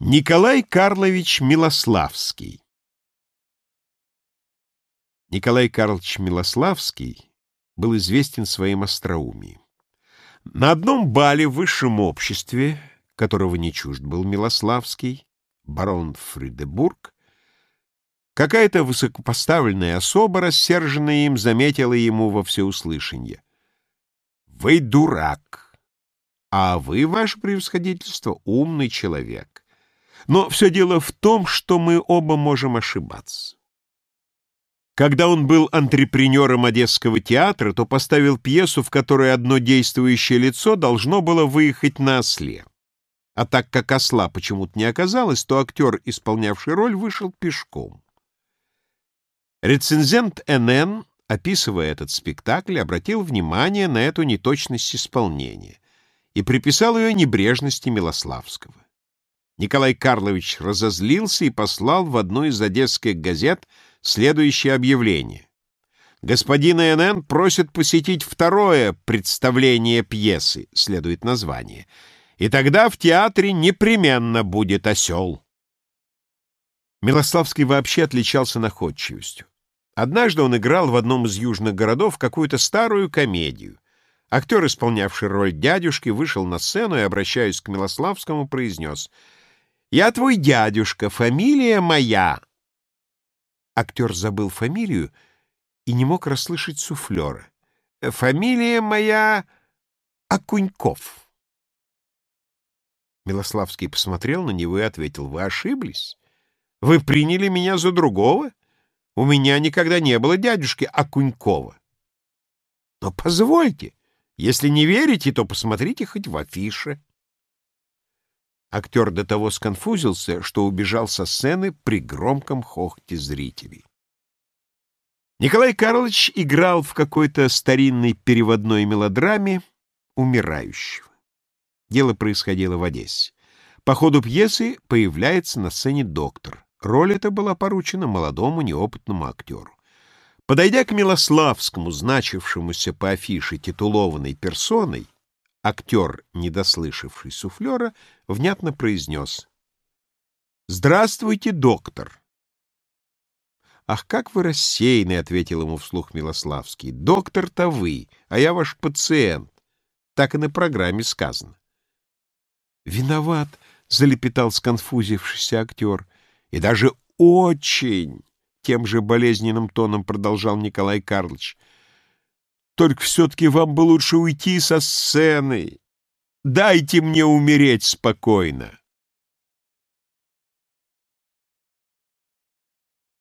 Николай Карлович Милославский Николай Карлович Милославский был известен своим остроумием. На одном бале в высшем обществе, которого не чужд был Милославский, барон Фридебург, какая-то высокопоставленная особа, рассерженная им, заметила ему во всеуслышание. «Вы дурак, а вы, ваше превосходительство, умный человек. Но все дело в том, что мы оба можем ошибаться. Когда он был антрепренером Одесского театра, то поставил пьесу, в которой одно действующее лицо должно было выехать на осле. А так как осла почему-то не оказалось, то актер, исполнявший роль, вышел пешком. Рецензент НН, описывая этот спектакль, обратил внимание на эту неточность исполнения и приписал ее небрежности Милославского. Николай Карлович разозлился и послал в одну из одесских газет следующее объявление. Господин НН просит посетить второе представление пьесы, следует название, и тогда в театре непременно будет осел. Милославский вообще отличался находчивостью. Однажды он играл в одном из южных городов какую-то старую комедию. Актер, исполнявший роль дядюшки, вышел на сцену и, обращаясь к Милославскому, произнес — я твой дядюшка, фамилия моя. Актер забыл фамилию и не мог расслышать суфлера. Фамилия моя Окуньков. Милославский посмотрел на него и ответил, «Вы ошиблись. Вы приняли меня за другого? У меня никогда не было дядюшки Окунькова. Но позвольте, если не верите, то посмотрите хоть в афише». Актер до того сконфузился, что убежал со сцены при громком хохте зрителей. Николай Карлович играл в какой-то старинной переводной мелодраме умирающего. Дело происходило в Одессе. По ходу пьесы появляется на сцене доктор. Роль эта была поручена молодому неопытному актеру. Подойдя к Милославскому, значившемуся по афише титулованной персоной, Актер, недослышавший суфлера, внятно произнес. «Здравствуйте, доктор!» «Ах, как вы рассеянный!» — ответил ему вслух Милославский. «Доктор-то вы, а я ваш пациент. Так и на программе сказано». «Виноват!» — залепетал сконфузившийся актер. «И даже очень!» — тем же болезненным тоном продолжал Николай Карлович — только все-таки вам бы лучше уйти со сцены. Дайте мне умереть спокойно.